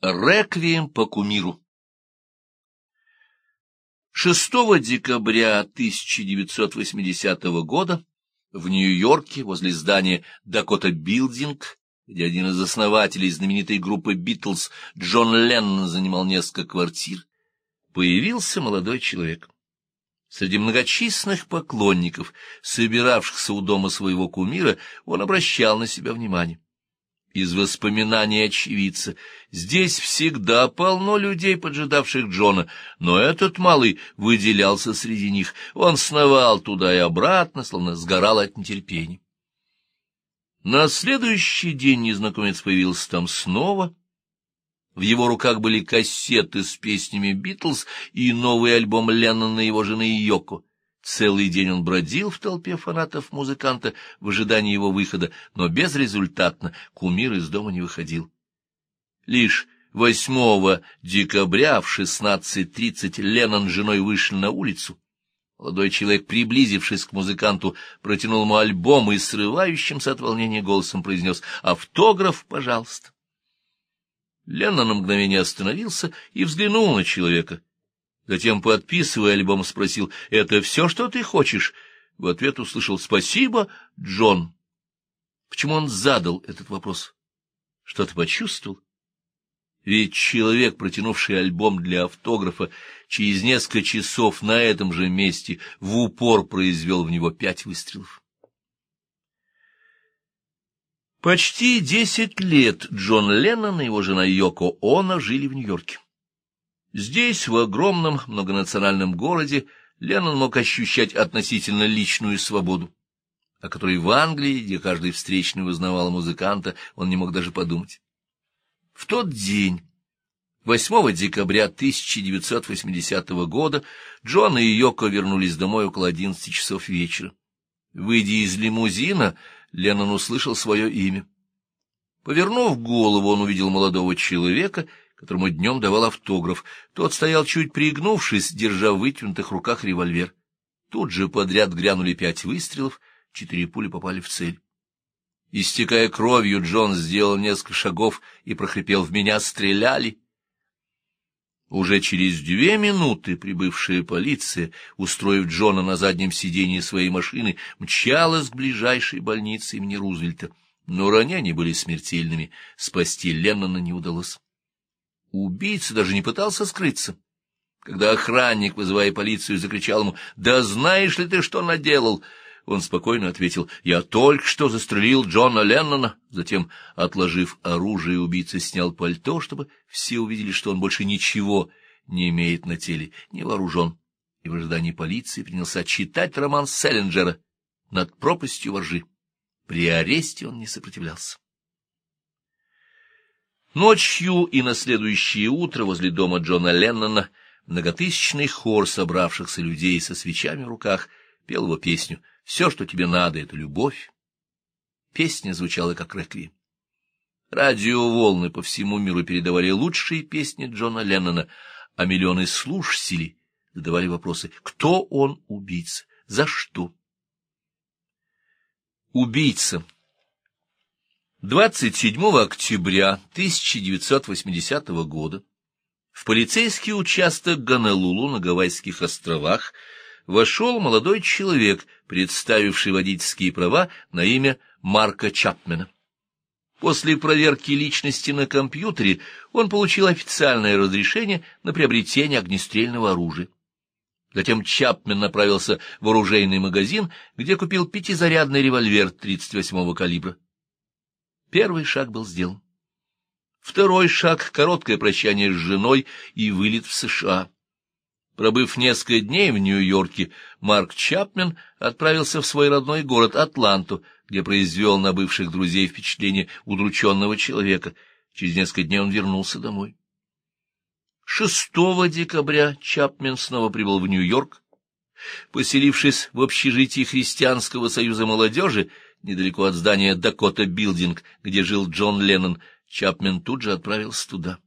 Реквием по кумиру 6 декабря 1980 года в Нью-Йорке возле здания Дакота Билдинг, где один из основателей знаменитой группы «Битлз» Джон Леннон занимал несколько квартир, появился молодой человек. Среди многочисленных поклонников, собиравшихся у дома своего кумира, он обращал на себя внимание из воспоминаний очевидца. Здесь всегда полно людей, поджидавших Джона, но этот малый выделялся среди них. Он сновал туда и обратно, словно сгорал от нетерпения. На следующий день незнакомец появился там снова. В его руках были кассеты с песнями «Битлз» и новый альбом Леннона и его жены Йоко. Целый день он бродил в толпе фанатов музыканта в ожидании его выхода, но безрезультатно кумир из дома не выходил. Лишь 8 декабря в 16.30 Леннон с женой вышли на улицу. Молодой человек, приблизившись к музыканту, протянул ему альбом и срывающимся от волнения голосом произнес «Автограф, пожалуйста». Леннон на мгновение остановился и взглянул на человека — Затем, подписывая альбом, спросил, «Это все, что ты хочешь?» В ответ услышал, «Спасибо, Джон». Почему он задал этот вопрос? Что-то почувствовал? Ведь человек, протянувший альбом для автографа, через несколько часов на этом же месте в упор произвел в него пять выстрелов. Почти десять лет Джон Леннон и его жена Йоко Оно жили в Нью-Йорке. Здесь, в огромном многонациональном городе, Леннон мог ощущать относительно личную свободу, о которой в Англии, где каждый встречный узнавал музыканта, он не мог даже подумать. В тот день, 8 декабря 1980 года, Джон и Йоко вернулись домой около 11 часов вечера. Выйдя из лимузина, Леннон услышал свое имя. Повернув голову, он увидел молодого человека которому днем давал автограф. Тот стоял чуть пригнувшись, держа в вытянутых руках револьвер. Тут же подряд грянули пять выстрелов, четыре пули попали в цель. Истекая кровью, Джон сделал несколько шагов и прохрипел «В меня стреляли!». Уже через две минуты прибывшая полиция, устроив Джона на заднем сиденье своей машины, мчалась к ближайшей больнице имени Рузвельта. Но ранения были смертельными, спасти Леннона не удалось. Убийца даже не пытался скрыться. Когда охранник, вызывая полицию, закричал ему «Да знаешь ли ты, что наделал?» Он спокойно ответил «Я только что застрелил Джона Леннона». Затем, отложив оружие, убийца снял пальто, чтобы все увидели, что он больше ничего не имеет на теле, не вооружен, и в ожидании полиции принялся читать роман Селлинджера «Над пропастью воржи». При аресте он не сопротивлялся. Ночью и на следующее утро возле дома Джона Леннона многотысячный хор собравшихся людей со свечами в руках пел его песню «Все, что тебе надо, — это любовь». Песня звучала как реквием. Радиоволны по всему миру передавали лучшие песни Джона Леннона, а миллионы слушателей задавали вопросы «Кто он убийца? За что?» Убийца 27 октября 1980 года в полицейский участок Ганалулу на Гавайских островах вошел молодой человек, представивший водительские права на имя Марка Чапмена. После проверки личности на компьютере он получил официальное разрешение на приобретение огнестрельного оружия. Затем Чапмен направился в оружейный магазин, где купил пятизарядный револьвер 38-го калибра. Первый шаг был сделан. Второй шаг — короткое прощание с женой и вылет в США. Пробыв несколько дней в Нью-Йорке, Марк Чапмен отправился в свой родной город Атланту, где произвел на бывших друзей впечатление удрученного человека. Через несколько дней он вернулся домой. 6 декабря Чапмен снова прибыл в Нью-Йорк. Поселившись в общежитии Христианского союза молодежи, недалеко от здания Дакота Билдинг, где жил Джон Леннон, Чапмен тут же отправился туда.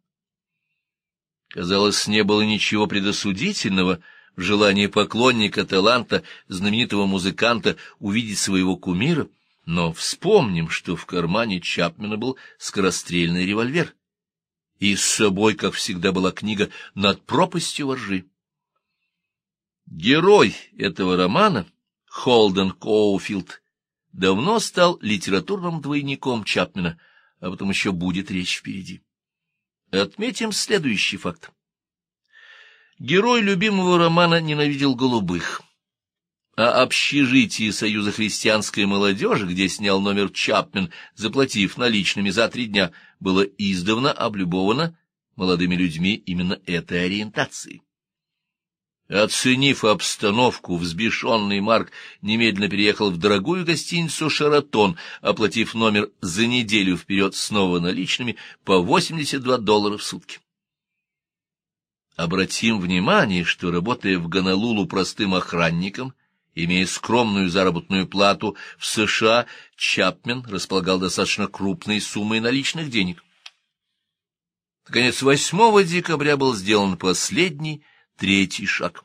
Казалось, не было ничего предосудительного в желании поклонника таланта, знаменитого музыканта, увидеть своего кумира, но вспомним, что в кармане Чапмена был скорострельный револьвер. И с собой, как всегда, была книга «Над пропастью воржи». Герой этого романа, Холден Коуфилд, давно стал литературным двойником Чапмена, а потом еще будет речь впереди. Отметим следующий факт. Герой любимого романа ненавидел голубых, а общежитие Союза христианской молодежи, где снял номер Чапмен, заплатив наличными за три дня, было издавна облюбовано молодыми людьми именно этой ориентации. Оценив обстановку, взбешенный Марк немедленно переехал в дорогую гостиницу «Шаратон», оплатив номер за неделю вперед снова наличными по 82 доллара в сутки. Обратим внимание, что, работая в Гонолулу простым охранником, имея скромную заработную плату в США, Чапмен располагал достаточно крупной суммой наличных денег. Наконец, 8 декабря был сделан последний Третий шаг.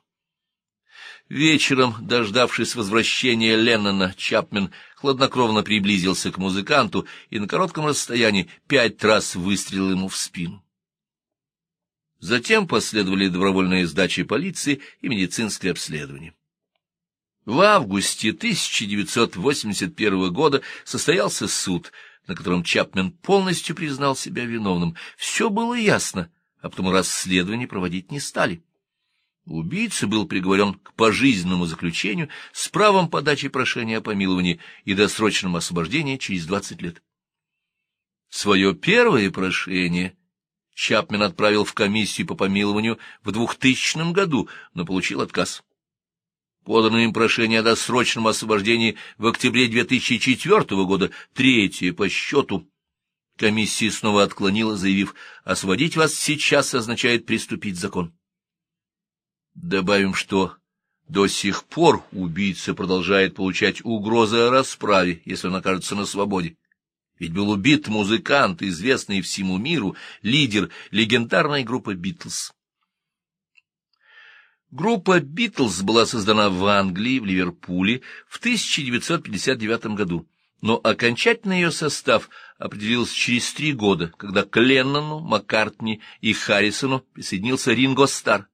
Вечером, дождавшись возвращения Леннона, Чапмен хладнокровно приблизился к музыканту и на коротком расстоянии пять раз выстрелил ему в спину. Затем последовали добровольные сдачи полиции и медицинское обследование. В августе 1981 года состоялся суд, на котором Чапмен полностью признал себя виновным. Все было ясно, а потому расследование проводить не стали. Убийца был приговорен к пожизненному заключению с правом подачи прошения о помиловании и досрочном освобождении через 20 лет. Свое первое прошение Чапмен отправил в комиссию по помилованию в 2000 году, но получил отказ. Поданное им прошение о досрочном освобождении в октябре 2004 года, третье по счету, комиссия снова отклонила, заявив, «Освободить вас сейчас означает приступить закон». Добавим, что до сих пор убийца продолжает получать угрозы о расправе, если он окажется на свободе. Ведь был убит музыкант, известный всему миру, лидер легендарной группы «Битлз». Группа «Битлз» была создана в Англии, в Ливерпуле, в 1959 году, но окончательный ее состав определился через три года, когда к Леннону, Маккартни и Харрисону присоединился Ринго Старр.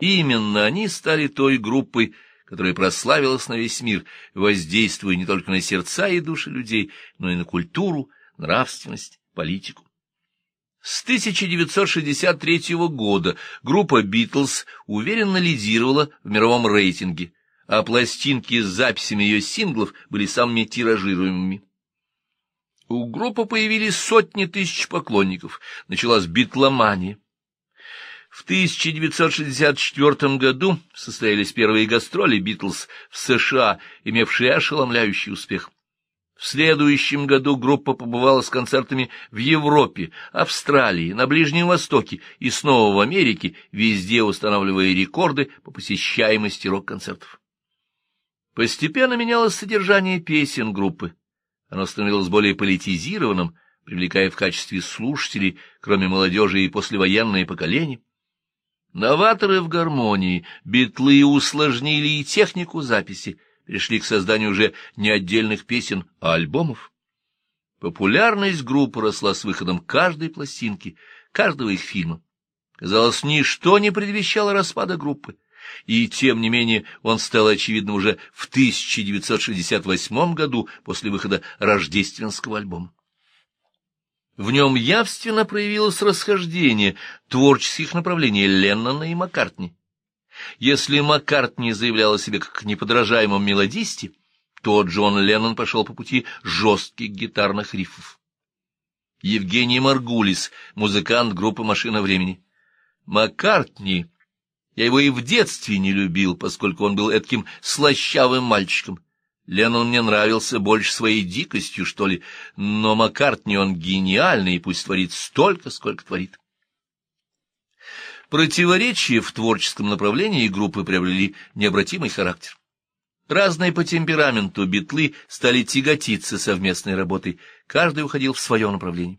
Именно они стали той группой, которая прославилась на весь мир, воздействуя не только на сердца и души людей, но и на культуру, нравственность, политику. С 1963 года группа «Битлз» уверенно лидировала в мировом рейтинге, а пластинки с записями ее синглов были самыми тиражируемыми. У группы появились сотни тысяч поклонников, началась битломания. В 1964 году состоялись первые гастроли «Битлз» в США, имевшие ошеломляющий успех. В следующем году группа побывала с концертами в Европе, Австралии, на Ближнем Востоке и снова в Америке, везде устанавливая рекорды по посещаемости рок-концертов. Постепенно менялось содержание песен группы. Оно становилось более политизированным, привлекая в качестве слушателей, кроме молодежи и послевоенное поколение. Новаторы в гармонии, битлы усложнили и технику записи, перешли к созданию уже не отдельных песен, а альбомов. Популярность группы росла с выходом каждой пластинки, каждого их фильма. Казалось, ничто не предвещало распада группы, и тем не менее он стал очевидным уже в 1968 году после выхода рождественского альбома. В нем явственно проявилось расхождение творческих направлений Леннона и Маккартни. Если Маккартни заявлял о себе как неподражаемом мелодисте, то Джон Леннон пошел по пути жестких гитарных рифов. Евгений Маргулис, музыкант группы «Машина времени». Маккартни, я его и в детстве не любил, поскольку он был таким слащавым мальчиком. Леннон мне нравился больше своей дикостью, что ли, но Маккартни он гениальный, и пусть творит столько, сколько творит. Противоречия в творческом направлении группы приобрели необратимый характер. Разные по темпераменту битлы стали тяготиться совместной работой, каждый уходил в свое направление.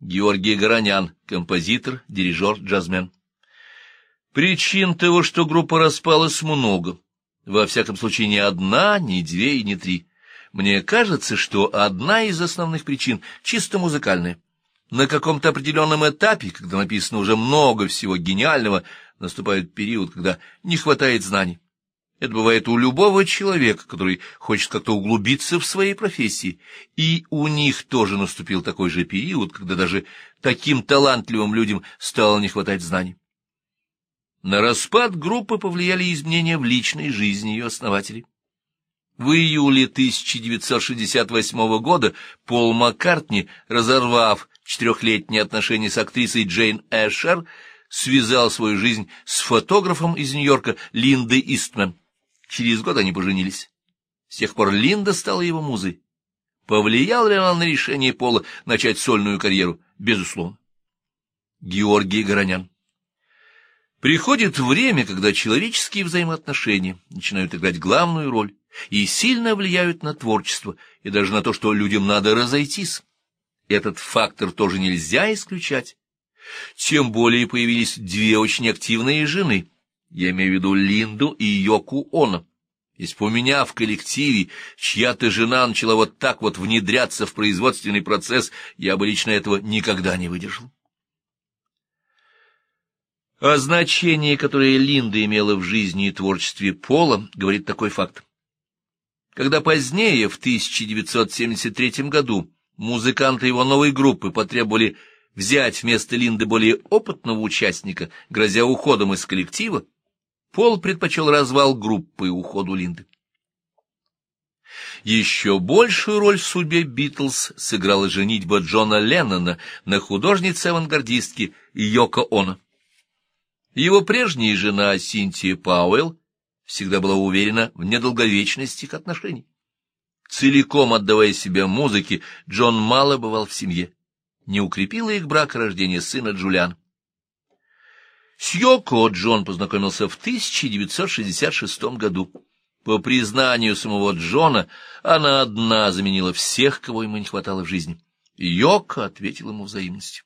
Георгий Горонян, композитор, дирижер, джазмен. Причин того, что группа распалась, много. Во всяком случае, ни одна, ни две и ни три. Мне кажется, что одна из основных причин чисто музыкальная. На каком-то определенном этапе, когда написано уже много всего гениального, наступает период, когда не хватает знаний. Это бывает у любого человека, который хочет как-то углубиться в своей профессии. И у них тоже наступил такой же период, когда даже таким талантливым людям стало не хватать знаний. На распад группы повлияли изменения в личной жизни ее основателей. В июле 1968 года Пол Маккартни, разорвав четырехлетние отношения с актрисой Джейн Эшер, связал свою жизнь с фотографом из Нью-Йорка Линдой Истмен. Через год они поженились. С тех пор Линда стала его музой. Повлиял ли она на решение Пола начать сольную карьеру? Безусловно. Георгий Горонян Приходит время, когда человеческие взаимоотношения начинают играть главную роль и сильно влияют на творчество и даже на то, что людям надо разойтись. Этот фактор тоже нельзя исключать. Тем более появились две очень активные жены, я имею в виду Линду и Йоку Оно. Если бы у меня в коллективе чья-то жена начала вот так вот внедряться в производственный процесс, я бы лично этого никогда не выдержал. О значении, которое Линда имела в жизни и творчестве Пола, говорит такой факт. Когда позднее, в 1973 году, музыканты его новой группы потребовали взять вместо Линды более опытного участника, грозя уходом из коллектива, Пол предпочел развал группы и уходу Линды. Еще большую роль в судьбе Битлз сыграла женитьба Джона Леннона на художнице-авангардистке Йоко Оно. Его прежняя жена Синтия Пауэлл всегда была уверена в недолговечности их отношений. Целиком отдавая себя музыке, Джон мало бывал в семье. Не укрепило их брак рождения сына Джулиан. С Йоко Джон познакомился в 1966 году. По признанию самого Джона, она одна заменила всех, кого ему не хватало в жизни. Йоко ответил ему взаимностью.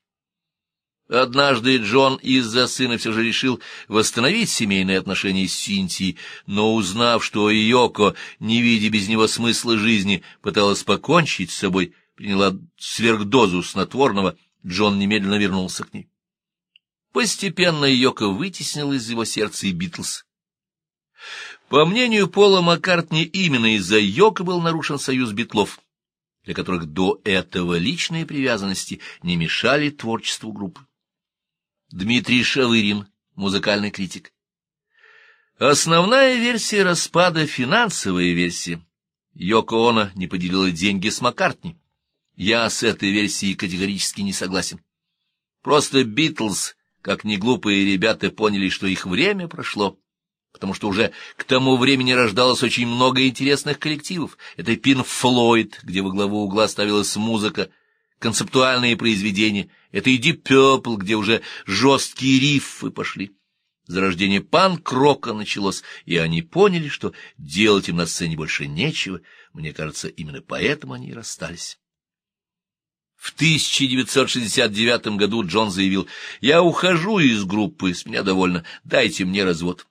Однажды Джон из-за сына все же решил восстановить семейные отношения с Синтией, но узнав, что Йоко, не видя без него смысла жизни, пыталась покончить с собой, приняла сверхдозу снотворного, Джон немедленно вернулся к ней. Постепенно Йоко вытеснил из его сердца и Битлз. По мнению Пола Маккартни, именно из-за Йоко был нарушен союз Битлов, для которых до этого личные привязанности не мешали творчеству группы. Дмитрий Шавырин, музыкальный критик. Основная версия распада — финансовая версия. Йоко Оно не поделила деньги с Маккартни. Я с этой версией категорически не согласен. Просто Битлз, как неглупые ребята, поняли, что их время прошло, потому что уже к тому времени рождалось очень много интересных коллективов. Это Пин Флойд, где во главу угла ставилась музыка — концептуальные произведения. Это и Purple, где уже жесткие рифы пошли. Зарождение панк-рока началось, и они поняли, что делать им на сцене больше нечего. Мне кажется, именно поэтому они и расстались. В 1969 году Джон заявил, «Я ухожу из группы, с меня довольно, дайте мне развод».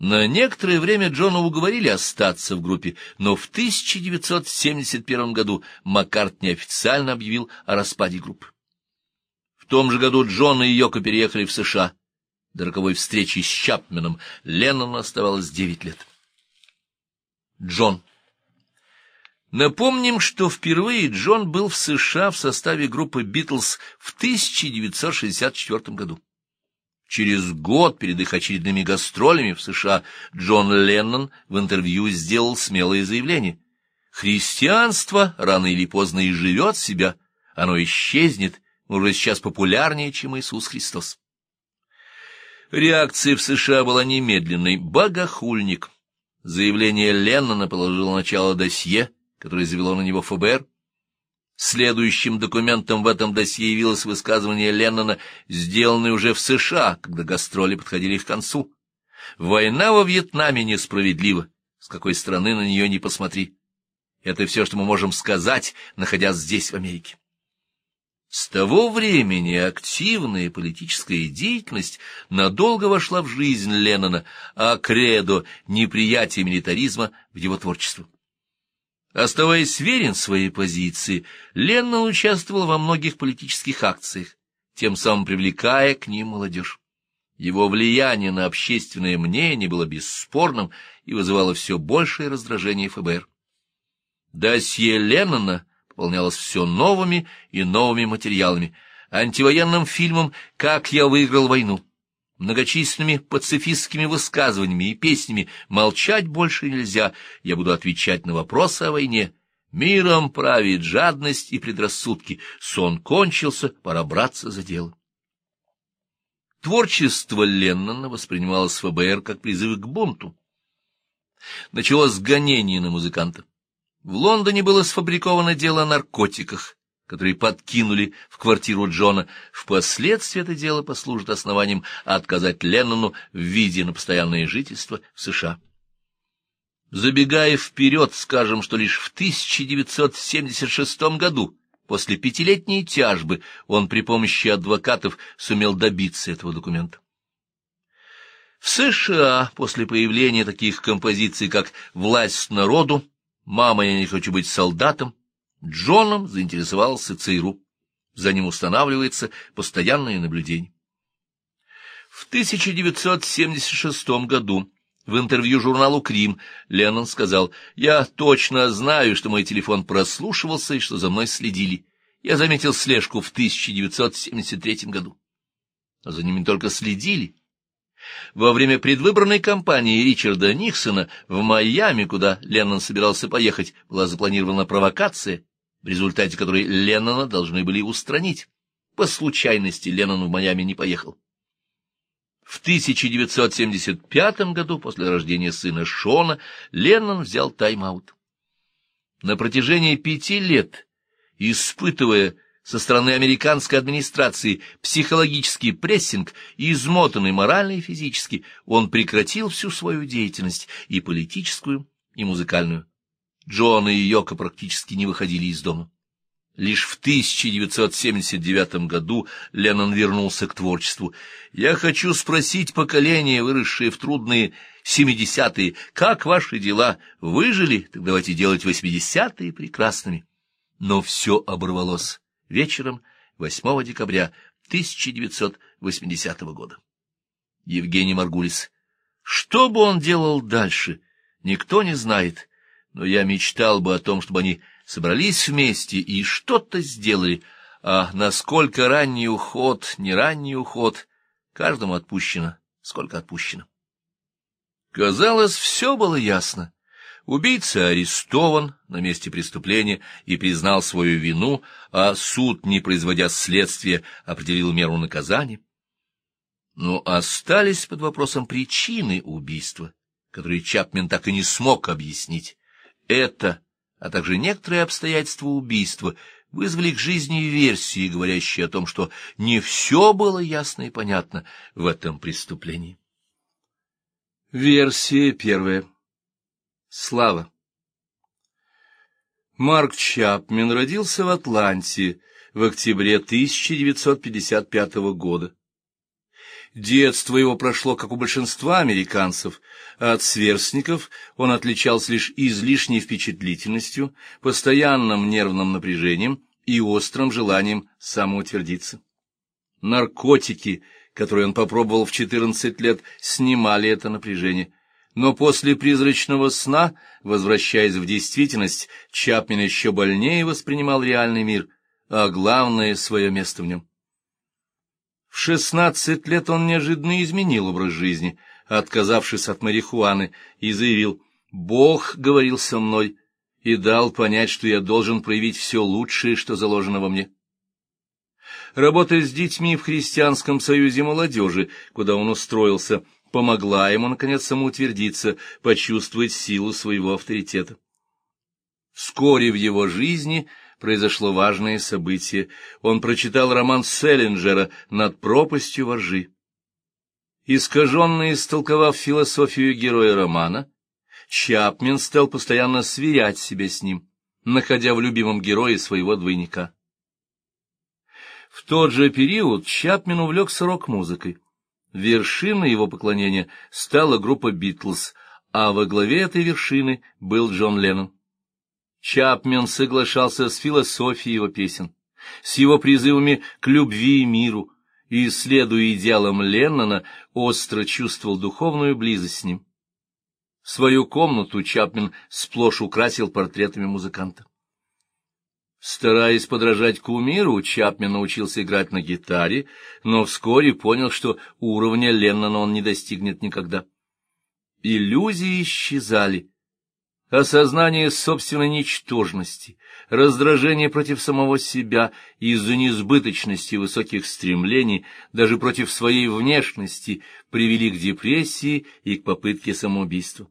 На некоторое время Джона уговорили остаться в группе, но в 1971 году Маккартни официально объявил о распаде группы. В том же году Джон и Йоко переехали в США. До роковой встречи с Чапменом Леннону оставалось 9 лет. Джон. Напомним, что впервые Джон был в США в составе группы «Битлз» в 1964 году. Через год перед их очередными гастролями в США Джон Леннон в интервью сделал смелое заявление. «Христианство рано или поздно и живет себя, оно исчезнет, уже сейчас популярнее, чем Иисус Христос». Реакция в США была немедленной. Богохульник. Заявление Леннона положило начало досье, которое завело на него ФБР. Следующим документом в этом досье явилось высказывание Леннона, сделанное уже в США, когда гастроли подходили к концу. «Война во Вьетнаме несправедлива, с какой стороны на нее не посмотри. Это все, что мы можем сказать, находясь здесь, в Америке». С того времени активная политическая деятельность надолго вошла в жизнь Леннона, а кредо — неприятие милитаризма в его творчество. Оставаясь верен своей позиции, Леннон участвовал во многих политических акциях, тем самым привлекая к ним молодежь. Его влияние на общественное мнение было бесспорным и вызывало все большее раздражение ФБР. Досье Леннона пополнялось все новыми и новыми материалами, антивоенным фильмом «Как я выиграл войну», многочисленными пацифистскими высказываниями и песнями «Молчать больше нельзя, я буду отвечать на вопросы о войне», «Миром правит жадность и предрассудки, сон кончился, пора браться за дело». Творчество Леннона воспринималось ФБР как призыв к бунту. Началось гонение на музыканта. В Лондоне было сфабриковано дело о наркотиках, которые подкинули в квартиру Джона. Впоследствии это дело послужит основанием отказать Леннону в виде на постоянное жительство в США. Забегая вперед, скажем, что лишь в 1976 году, после пятилетней тяжбы, он при помощи адвокатов сумел добиться этого документа. В США после появления таких композиций, как «Власть народу», «Мама, я не хочу быть солдатом», Джоном заинтересовался ЦРУ. За ним устанавливается постоянное наблюдение. В 1976 году в интервью журналу «Крим» Леннон сказал, «Я точно знаю, что мой телефон прослушивался и что за мной следили. Я заметил слежку в 1973 году». А за ними только следили. Во время предвыборной кампании Ричарда Никсона в Майами, куда Леннон собирался поехать, была запланирована провокация, в результате которой Леннона должны были устранить. По случайности Леннон в Майами не поехал. В 1975 году, после рождения сына Шона, Леннон взял тайм-аут. На протяжении пяти лет, испытывая со стороны американской администрации психологический прессинг, измотанный морально и физически, он прекратил всю свою деятельность, и политическую, и музыкальную. Джон и Йока практически не выходили из дома. Лишь в 1979 году Леннон вернулся к творчеству. «Я хочу спросить поколение, выросшее в трудные семидесятые, как ваши дела? Выжили? Так давайте делать восьмидесятые прекрасными». Но все оборвалось вечером 8 декабря 1980 года. Евгений Маргулис. Что бы он делал дальше, никто не знает но я мечтал бы о том, чтобы они собрались вместе и что-то сделали, а насколько ранний уход, не ранний уход, каждому отпущено, сколько отпущено. Казалось, все было ясно. Убийца арестован на месте преступления и признал свою вину, а суд, не производя следствия, определил меру наказания. Но остались под вопросом причины убийства, которые Чапмен так и не смог объяснить. Это, а также некоторые обстоятельства убийства вызвали к жизни версии, говорящие о том, что не все было ясно и понятно в этом преступлении. Версия первая. Слава. Марк Чапмен родился в Атланте в октябре 1955 года. Детство его прошло, как у большинства американцев. От сверстников он отличался лишь излишней впечатлительностью, постоянным нервным напряжением и острым желанием самоутвердиться. Наркотики, которые он попробовал в 14 лет, снимали это напряжение. Но после призрачного сна, возвращаясь в действительность, Чапмен еще больнее воспринимал реальный мир, а главное — свое место в нем. В шестнадцать лет он неожиданно изменил образ жизни, отказавшись от марихуаны, и заявил «Бог говорил со мной и дал понять, что я должен проявить все лучшее, что заложено во мне». Работа с детьми в Христианском союзе молодежи, куда он устроился, помогла ему, наконец, самоутвердиться, почувствовать силу своего авторитета. Вскоре в его жизни произошло важное событие. Он прочитал роман Селлинджера «Над пропастью воржи». Искаженно истолковав философию героя романа, Чапмен стал постоянно сверять себя с ним, находя в любимом герое своего двойника. В тот же период Чапмен увлекся рок-музыкой. Вершиной его поклонения стала группа «Битлз», а во главе этой вершины был Джон Леннон. Чапмен соглашался с философией его песен, с его призывами к любви и миру, и, следуя идеалам Леннона, остро чувствовал духовную близость с ним. Свою комнату Чапмен сплошь украсил портретами музыканта. Стараясь подражать кумиру, Чапмен научился играть на гитаре, но вскоре понял, что уровня Леннона он не достигнет никогда. Иллюзии исчезали. Осознание собственной ничтожности, раздражение против самого себя из-за несбыточности высоких стремлений, даже против своей внешности, привели к депрессии и к попытке самоубийства.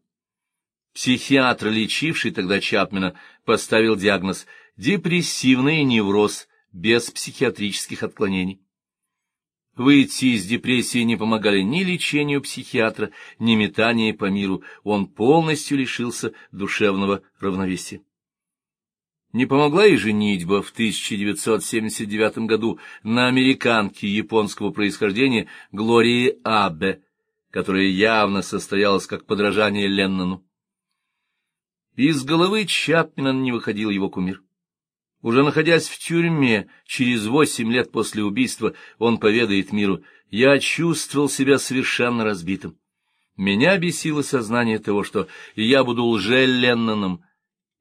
Психиатр, лечивший тогда Чапмена, поставил диагноз депрессивный невроз без психиатрических отклонений. Выйти из депрессии не помогали ни лечению психиатра, ни метания по миру, он полностью лишился душевного равновесия. Не помогла и женитьба в 1979 году на американке японского происхождения Глории Абе, которая явно состоялась как подражание Леннону. Из головы Чапмена не выходил его кумир. Уже находясь в тюрьме, через восемь лет после убийства, он поведает миру, «Я чувствовал себя совершенно разбитым. Меня бесило сознание того, что я буду лже-Ленноном.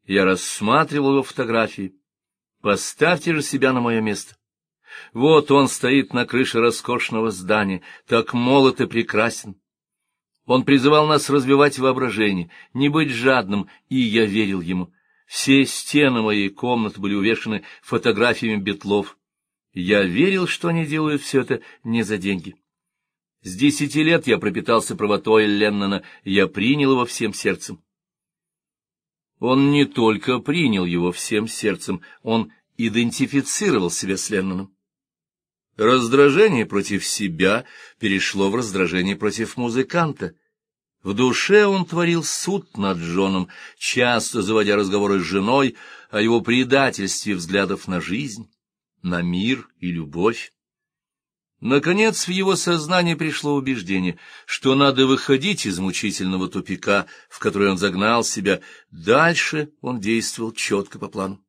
Я рассматривал его фотографии. Поставьте же себя на мое место. Вот он стоит на крыше роскошного здания, так молод и прекрасен. Он призывал нас развивать воображение, не быть жадным, и я верил ему». Все стены моей комнаты были увешаны фотографиями Бетлов. Я верил, что они делают все это не за деньги. С десяти лет я пропитался правотой Леннона, я принял его всем сердцем. Он не только принял его всем сердцем, он идентифицировал себя с Ленноном. Раздражение против себя перешло в раздражение против музыканта — в душе он творил суд над Джоном, часто заводя разговоры с женой о его предательстве взглядов на жизнь, на мир и любовь. Наконец в его сознание пришло убеждение, что надо выходить из мучительного тупика, в который он загнал себя, дальше он действовал четко по плану.